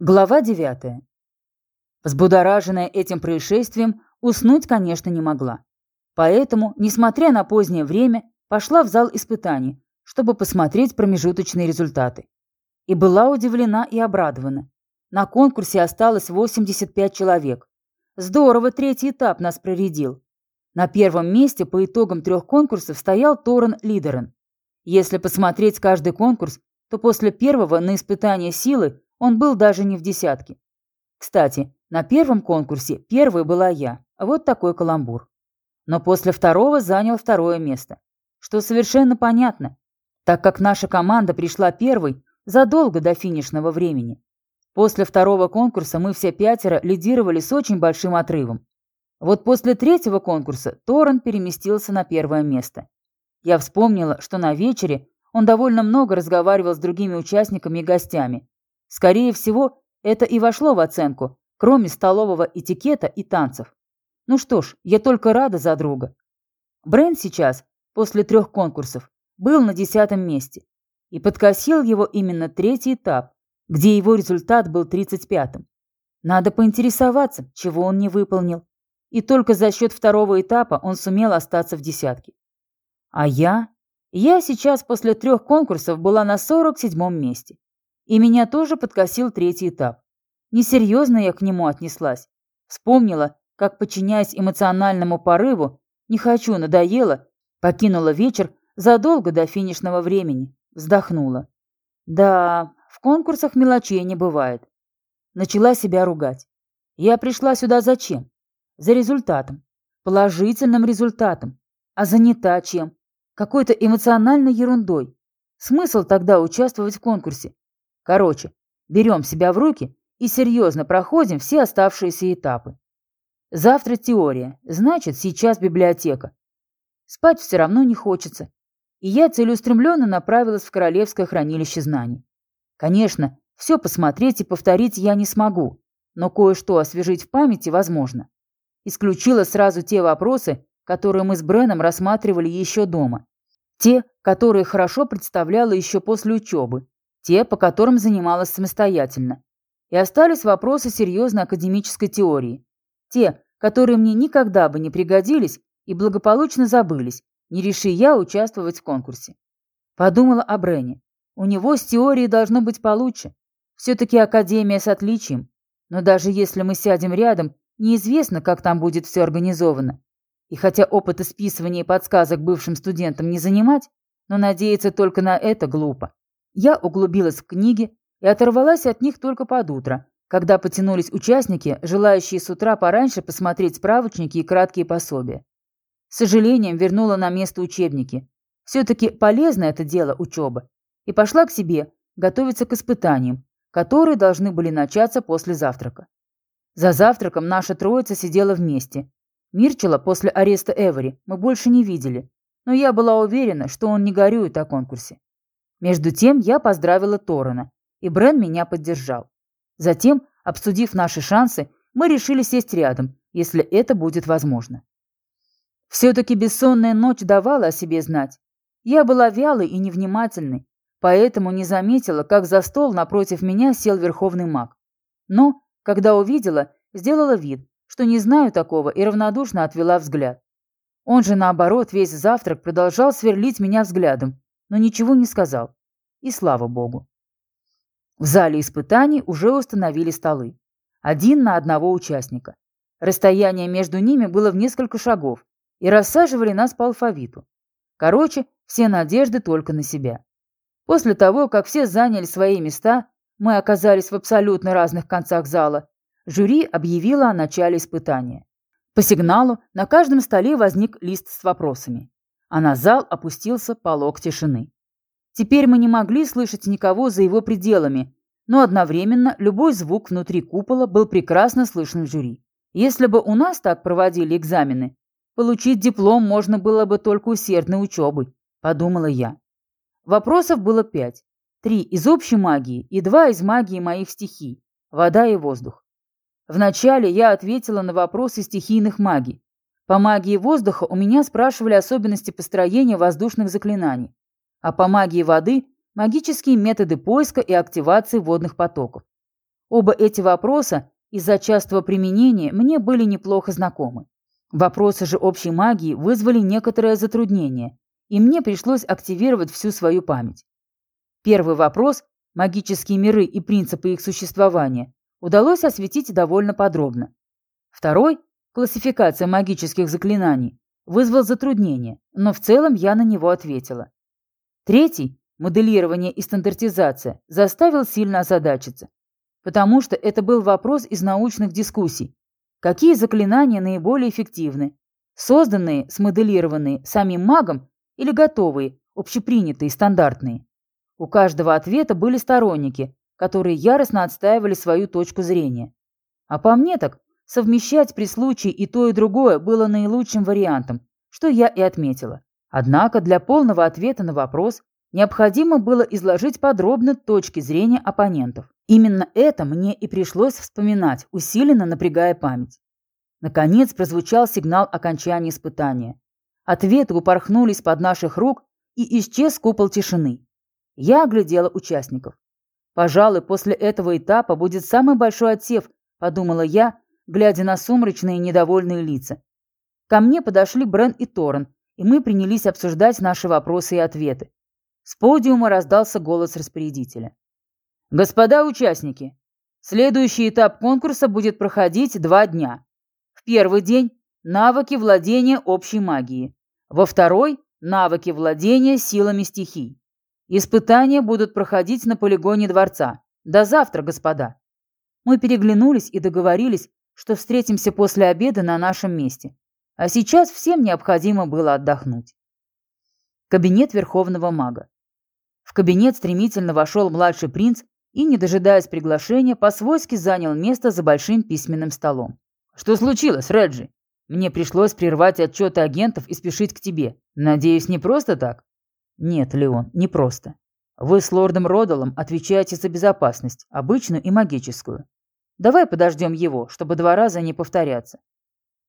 Глава 9. Взбудораженная этим происшествием, уснуть, конечно, не могла. Поэтому, несмотря на позднее время, пошла в зал испытаний, чтобы посмотреть промежуточные результаты. И была удивлена и обрадована. На конкурсе осталось 85 человек. Здорово третий этап нас проредил. На первом месте по итогам трех конкурсов стоял Торрен Лидерен. Если посмотреть каждый конкурс, то после первого на испытание силы он был даже не в десятке. Кстати, на первом конкурсе первой была я. Вот такой каламбур. Но после второго занял второе место. Что совершенно понятно, так как наша команда пришла первой задолго до финишного времени. После второго конкурса мы все пятеро лидировали с очень большим отрывом. Вот после третьего конкурса Торрен переместился на первое место. Я вспомнила, что на вечере он довольно много разговаривал с другими участниками и гостями, Скорее всего, это и вошло в оценку, кроме столового этикета и танцев. Ну что ж, я только рада за друга. Брент сейчас, после трех конкурсов, был на десятом месте. И подкосил его именно третий этап, где его результат был 35-м. Надо поинтересоваться, чего он не выполнил. И только за счет второго этапа он сумел остаться в десятке. А я? Я сейчас после трех конкурсов была на 47-м месте. И меня тоже подкосил третий этап. Несерьезно я к нему отнеслась. Вспомнила, как, подчиняясь эмоциональному порыву, не хочу, надоело, покинула вечер задолго до финишного времени. Вздохнула. Да, в конкурсах мелочей не бывает. Начала себя ругать. Я пришла сюда зачем? За результатом. Положительным результатом. А занята чем? Какой-то эмоциональной ерундой. Смысл тогда участвовать в конкурсе? Короче, берем себя в руки и серьезно проходим все оставшиеся этапы. Завтра теория, значит, сейчас библиотека. Спать все равно не хочется. И я целеустремленно направилась в Королевское хранилище знаний. Конечно, все посмотреть и повторить я не смогу, но кое-что освежить в памяти возможно. Исключила сразу те вопросы, которые мы с Бреном рассматривали еще дома. Те, которые хорошо представляла еще после учебы, те, по которым занималась самостоятельно. И остались вопросы серьезной академической теории. Те, которые мне никогда бы не пригодились и благополучно забылись, не реши я участвовать в конкурсе. Подумала о Брене. У него с теорией должно быть получше. Все-таки академия с отличием. Но даже если мы сядем рядом, неизвестно, как там будет все организовано. И хотя опыта списывания и подсказок бывшим студентам не занимать, но надеяться только на это глупо. Я углубилась в книги и оторвалась от них только под утро, когда потянулись участники, желающие с утра пораньше посмотреть справочники и краткие пособия. С сожалением вернула на место учебники. Все-таки полезно это дело учеба. И пошла к себе, готовиться к испытаниям, которые должны были начаться после завтрака. За завтраком наша троица сидела вместе. Мирчела после ареста Эвери мы больше не видели, но я была уверена, что он не горюет о конкурсе. Между тем я поздравила Торрена, и Брен меня поддержал. Затем, обсудив наши шансы, мы решили сесть рядом, если это будет возможно. Все-таки бессонная ночь давала о себе знать. Я была вялой и невнимательной, поэтому не заметила, как за стол напротив меня сел верховный маг. Но, когда увидела, сделала вид, что не знаю такого и равнодушно отвела взгляд. Он же, наоборот, весь завтрак продолжал сверлить меня взглядом, но ничего не сказал. И слава богу. В зале испытаний уже установили столы. Один на одного участника. Расстояние между ними было в несколько шагов, и рассаживали нас по алфавиту. Короче, все надежды только на себя. После того, как все заняли свои места, мы оказались в абсолютно разных концах зала, жюри объявило о начале испытания. По сигналу на каждом столе возник лист с вопросами а на зал опустился полог тишины. Теперь мы не могли слышать никого за его пределами, но одновременно любой звук внутри купола был прекрасно слышен в жюри. Если бы у нас так проводили экзамены, получить диплом можно было бы только усердной учебой, подумала я. Вопросов было пять. Три из общей магии и два из магии моих стихий – вода и воздух. Вначале я ответила на вопросы стихийных магий, по магии воздуха у меня спрашивали особенности построения воздушных заклинаний, а по магии воды – магические методы поиска и активации водных потоков. Оба эти вопроса из-за частого применения мне были неплохо знакомы. Вопросы же общей магии вызвали некоторое затруднение, и мне пришлось активировать всю свою память. Первый вопрос – магические миры и принципы их существования – удалось осветить довольно подробно. Второй – классификация магических заклинаний – вызвал затруднение, но в целом я на него ответила. Третий – моделирование и стандартизация – заставил сильно озадачиться, потому что это был вопрос из научных дискуссий. Какие заклинания наиболее эффективны? Созданные, смоделированные самим магом или готовые, общепринятые, стандартные? У каждого ответа были сторонники, которые яростно отстаивали свою точку зрения. А по мне так, совмещать при случае и то, и другое было наилучшим вариантом, что я и отметила. Однако для полного ответа на вопрос необходимо было изложить подробно точки зрения оппонентов. Именно это мне и пришлось вспоминать, усиленно напрягая память. Наконец прозвучал сигнал окончания испытания. Ответы упорхнулись под наших рук, и исчез купол тишины. Я оглядела участников. «Пожалуй, после этого этапа будет самый большой отсев», – подумала я, глядя на сумрачные недовольные лица. Ко мне подошли Брен и Торрен, и мы принялись обсуждать наши вопросы и ответы. С подиума раздался голос распорядителя. «Господа участники, следующий этап конкурса будет проходить два дня. В первый день – навыки владения общей магией. Во второй – навыки владения силами стихий. Испытания будут проходить на полигоне дворца. До завтра, господа. Мы переглянулись и договорились, что встретимся после обеда на нашем месте. А сейчас всем необходимо было отдохнуть. Кабинет Верховного Мага. В кабинет стремительно вошел младший принц и, не дожидаясь приглашения, по-свойски занял место за большим письменным столом. «Что случилось, Реджи? Мне пришлось прервать отчеты агентов и спешить к тебе. Надеюсь, не просто так?» Нет, Леон, не просто. Вы с лордом Родалом отвечаете за безопасность, обычную и магическую. Давай подождем его, чтобы два раза не повторяться.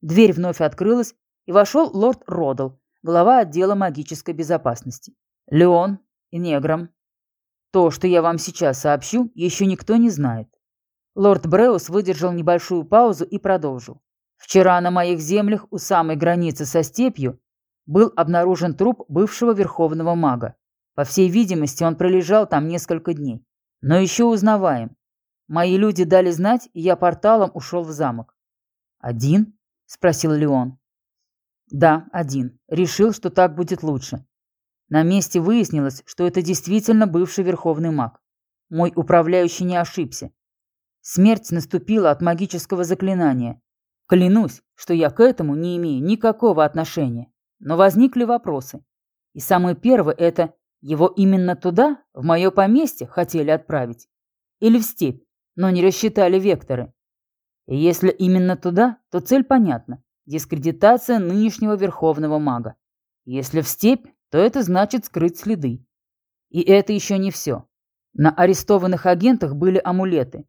Дверь вновь открылась, и вошел лорд Родал, глава отдела магической безопасности. Леон и Негром. То, что я вам сейчас сообщу, еще никто не знает. Лорд Бреус выдержал небольшую паузу и продолжил. Вчера на моих землях у самой границы со степью был обнаружен труп бывшего верховного мага. По всей видимости, он пролежал там несколько дней. Но еще узнаваем. Мои люди дали знать, и я порталом ушел в замок. «Один?» – спросил Леон. «Да, один. Решил, что так будет лучше. На месте выяснилось, что это действительно бывший верховный маг. Мой управляющий не ошибся. Смерть наступила от магического заклинания. Клянусь, что я к этому не имею никакого отношения. Но возникли вопросы. И самый первый – это его именно туда, в мое поместье, хотели отправить? Или в степь, но не рассчитали векторы? И если именно туда, то цель понятна – дискредитация нынешнего верховного мага. Если в степь, то это значит скрыть следы. И это еще не все. На арестованных агентах были амулеты.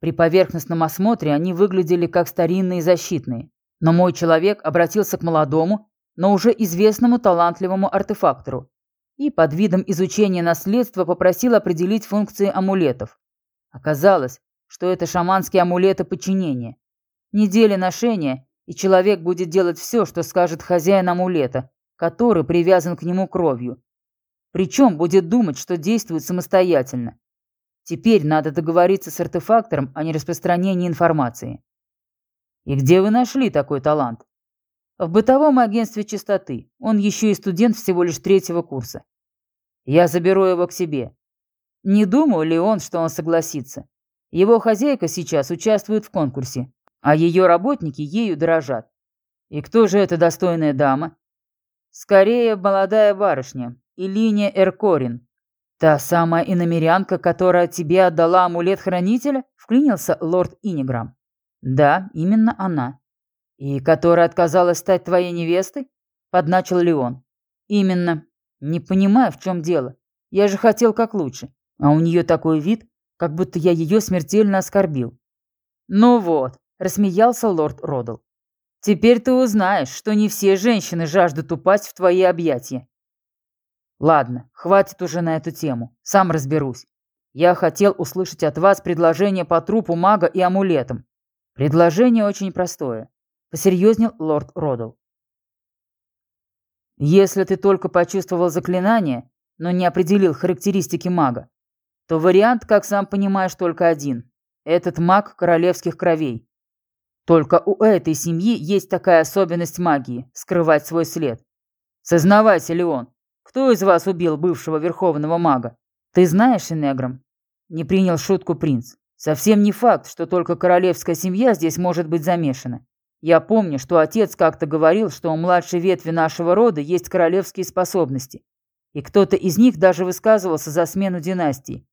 При поверхностном осмотре они выглядели как старинные защитные. Но мой человек обратился к молодому но уже известному талантливому артефактору, и под видом изучения наследства попросил определить функции амулетов. Оказалось, что это шаманские амулеты подчинения. Недели ношения, и человек будет делать все, что скажет хозяин амулета, который привязан к нему кровью. Причем будет думать, что действует самостоятельно. Теперь надо договориться с артефактором о нераспространении информации. И где вы нашли такой талант? В бытовом агентстве чистоты. Он еще и студент всего лишь третьего курса. Я заберу его к себе. Не думаю ли он, что он согласится. Его хозяйка сейчас участвует в конкурсе, а ее работники ею дорожат. И кто же эта достойная дама? Скорее, молодая барышня, Илиния Эркорин. Та самая иномерянка, которая тебе отдала амулет хранителя? Вклинился лорд Иниграм. Да, именно она. «И которая отказалась стать твоей невестой?» – подначил Леон. «Именно. Не понимаю, в чем дело. Я же хотел как лучше. А у нее такой вид, как будто я ее смертельно оскорбил». «Ну вот», – рассмеялся лорд Родл. «Теперь ты узнаешь, что не все женщины жаждут упасть в твои объятия». «Ладно, хватит уже на эту тему. Сам разберусь. Я хотел услышать от вас предложение по трупу мага и амулетам. Предложение очень простое. Посерьезнел лорд Родл. Если ты только почувствовал заклинание, но не определил характеристики мага, то вариант, как сам понимаешь, только один. Этот маг королевских кровей. Только у этой семьи есть такая особенность магии – скрывать свой след. Сознавайся, Леон, кто из вас убил бывшего верховного мага? Ты знаешь, Инеграм? Не принял шутку принц. Совсем не факт, что только королевская семья здесь может быть замешана. Я помню, что отец как-то говорил, что у младшей ветви нашего рода есть королевские способности. И кто-то из них даже высказывался за смену династии.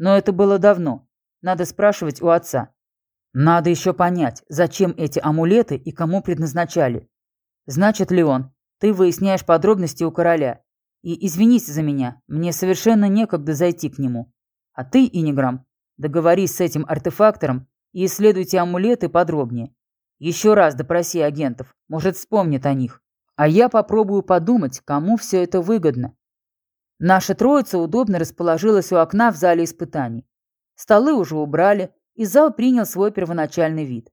Но это было давно. Надо спрашивать у отца. Надо еще понять, зачем эти амулеты и кому предназначали. Значит, Леон, ты выясняешь подробности у короля. И извинись за меня, мне совершенно некогда зайти к нему. А ты, Иниграм, договорись с этим артефактором и исследуйте амулеты подробнее. Еще раз допроси агентов, может, вспомнит о них. А я попробую подумать, кому все это выгодно. Наша троица удобно расположилась у окна в зале испытаний. Столы уже убрали, и зал принял свой первоначальный вид.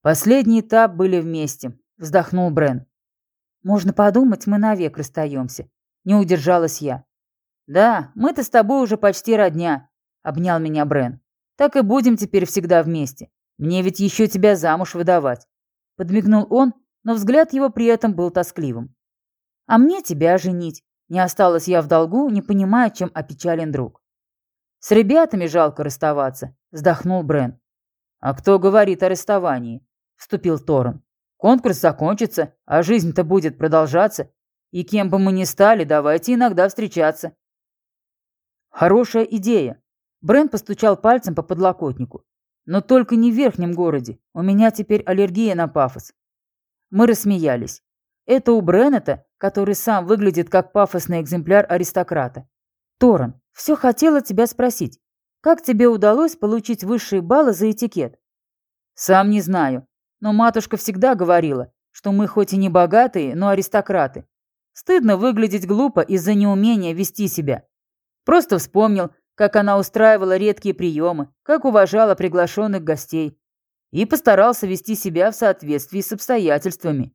Последний этап были вместе, вздохнул Брен. Можно подумать, мы навек расстаемся. Не удержалась я. Да, мы-то с тобой уже почти родня, обнял меня Брен. Так и будем теперь всегда вместе. Мне ведь еще тебя замуж выдавать. Подмигнул он, но взгляд его при этом был тоскливым. А мне тебя женить. Не осталась я в долгу, не понимая, чем опечален друг. С ребятами жалко расставаться, вздохнул Брен. А кто говорит о расставании? Вступил Торрен. Конкурс закончится, а жизнь-то будет продолжаться. И кем бы мы ни стали, давайте иногда встречаться. Хорошая идея. Брен постучал пальцем по подлокотнику. Но только не в верхнем городе. У меня теперь аллергия на пафос. Мы рассмеялись. Это у Бреннета, который сам выглядит как пафосный экземпляр аристократа. Торрен, все хотела тебя спросить. Как тебе удалось получить высшие баллы за этикет? Сам не знаю. Но матушка всегда говорила, что мы хоть и не богатые, но аристократы. Стыдно выглядеть глупо из-за неумения вести себя. Просто вспомнил, как она устраивала редкие приемы, как уважала приглашенных гостей. И постарался вести себя в соответствии с обстоятельствами.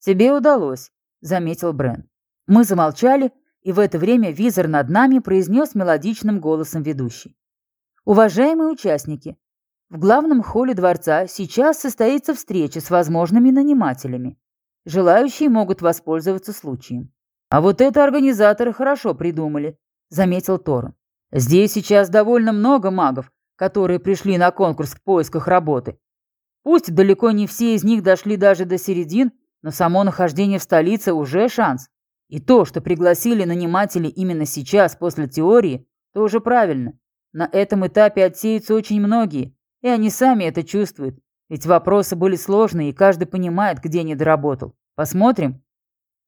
«Тебе удалось», — заметил Брен. Мы замолчали, и в это время визор над нами произнес мелодичным голосом ведущий. «Уважаемые участники, в главном холле дворца сейчас состоится встреча с возможными нанимателями. Желающие могут воспользоваться случаем. А вот это организаторы хорошо придумали, заметил Торн. Здесь сейчас довольно много магов, которые пришли на конкурс в поисках работы. Пусть далеко не все из них дошли даже до середин, но само нахождение в столице уже шанс. И то, что пригласили наниматели именно сейчас, после теории, тоже правильно. На этом этапе отсеются очень многие, и они сами это чувствуют. Ведь вопросы были сложные, и каждый понимает, где не доработал. Посмотрим?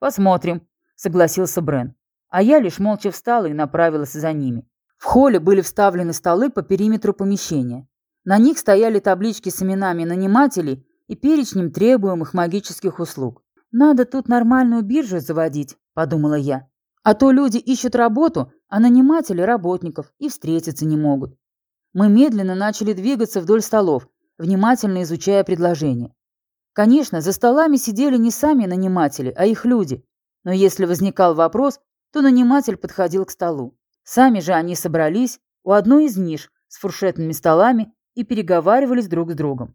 Посмотрим, согласился Брен. А я лишь молча встала и направилась за ними. В холле были вставлены столы по периметру помещения. На них стояли таблички с именами нанимателей и перечнем требуемых магических услуг. «Надо тут нормальную биржу заводить», – подумала я. «А то люди ищут работу, а наниматели – работников, и встретиться не могут». Мы медленно начали двигаться вдоль столов, внимательно изучая предложения. Конечно, за столами сидели не сами наниматели, а их люди. Но если возникал вопрос, то наниматель подходил к столу. Сами же они собрались у одной из ниш с фуршетными столами и переговаривались друг с другом.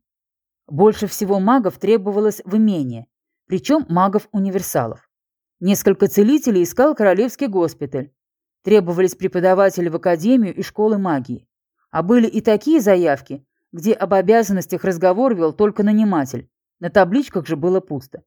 Больше всего магов требовалось в имение, причем магов-универсалов. Несколько целителей искал Королевский госпиталь. Требовались преподаватели в академию и школы магии. А были и такие заявки, где об обязанностях разговор вел только наниматель. На табличках же было пусто.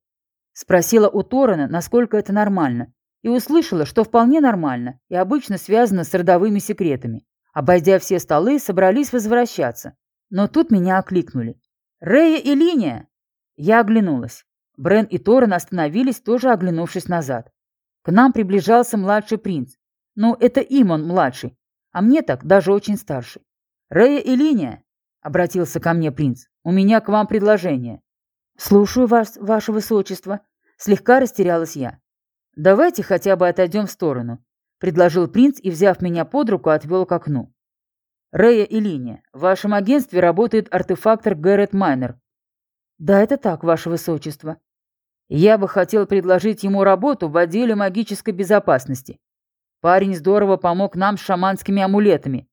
Спросила у Торана, насколько это нормально, и услышала, что вполне нормально и обычно связано с родовыми секретами. Обойдя все столы, собрались возвращаться. Но тут меня окликнули. «Рея и Линия!» Я оглянулась. Брен и Торрен остановились, тоже оглянувшись назад. К нам приближался младший принц. Ну, это им он младший, а мне так даже очень старший. «Рея и Линия!» — обратился ко мне принц. «У меня к вам предложение». «Слушаю вас, ваше высочество», — слегка растерялась я. «Давайте хотя бы отойдем в сторону», — предложил принц и, взяв меня под руку, отвел к окну. Рэя и Линия, в вашем агентстве работает артефактор Гэррет Майнер. Да, это так, ваше высочество. Я бы хотел предложить ему работу в отделе магической безопасности. Парень здорово помог нам с шаманскими амулетами.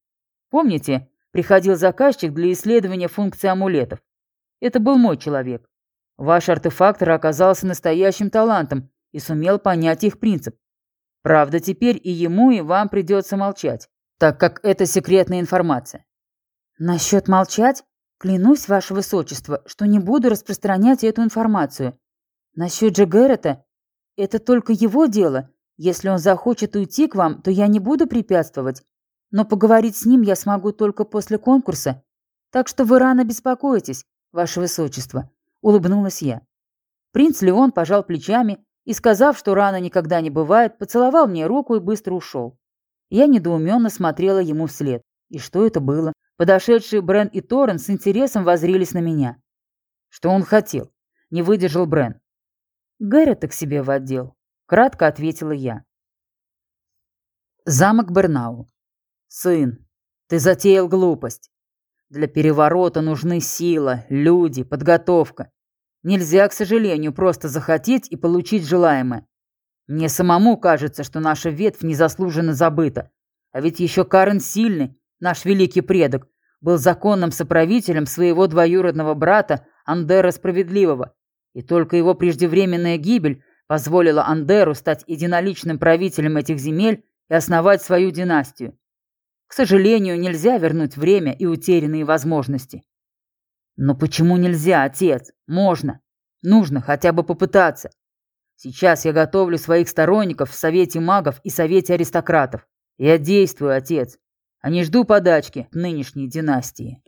Помните, приходил заказчик для исследования функций амулетов? Это был мой человек. Ваш артефактор оказался настоящим талантом и сумел понять их принцип. Правда, теперь и ему, и вам придется молчать, так как это секретная информация. Насчет молчать? Клянусь, ваше высочество, что не буду распространять эту информацию. Насчет же Гэррета, это только его дело. Если он захочет уйти к вам, то я не буду препятствовать. Но поговорить с ним я смогу только после конкурса. Так что вы рано беспокоитесь, ваше высочество улыбнулась я. Принц Леон пожал плечами и, сказав, что рано никогда не бывает, поцеловал мне руку и быстро ушел. Я недоуменно смотрела ему вслед. И что это было? Подошедшие Брен и Торрен с интересом возрились на меня. Что он хотел? Не выдержал Брен. Гэррета к себе в отдел. Кратко ответила я. Замок Бернау. Сын, ты затеял глупость. Для переворота нужны сила, люди, подготовка. Нельзя, к сожалению, просто захотеть и получить желаемое. Мне самому кажется, что наша ветвь незаслуженно забыта. А ведь еще Карен Сильный, наш великий предок, был законным соправителем своего двоюродного брата Андера Справедливого. И только его преждевременная гибель позволила Андеру стать единоличным правителем этих земель и основать свою династию. К сожалению, нельзя вернуть время и утерянные возможности. Но почему нельзя, отец? Можно. Нужно хотя бы попытаться. Сейчас я готовлю своих сторонников в Совете магов и Совете аристократов. Я действую, отец, а не жду подачки нынешней династии.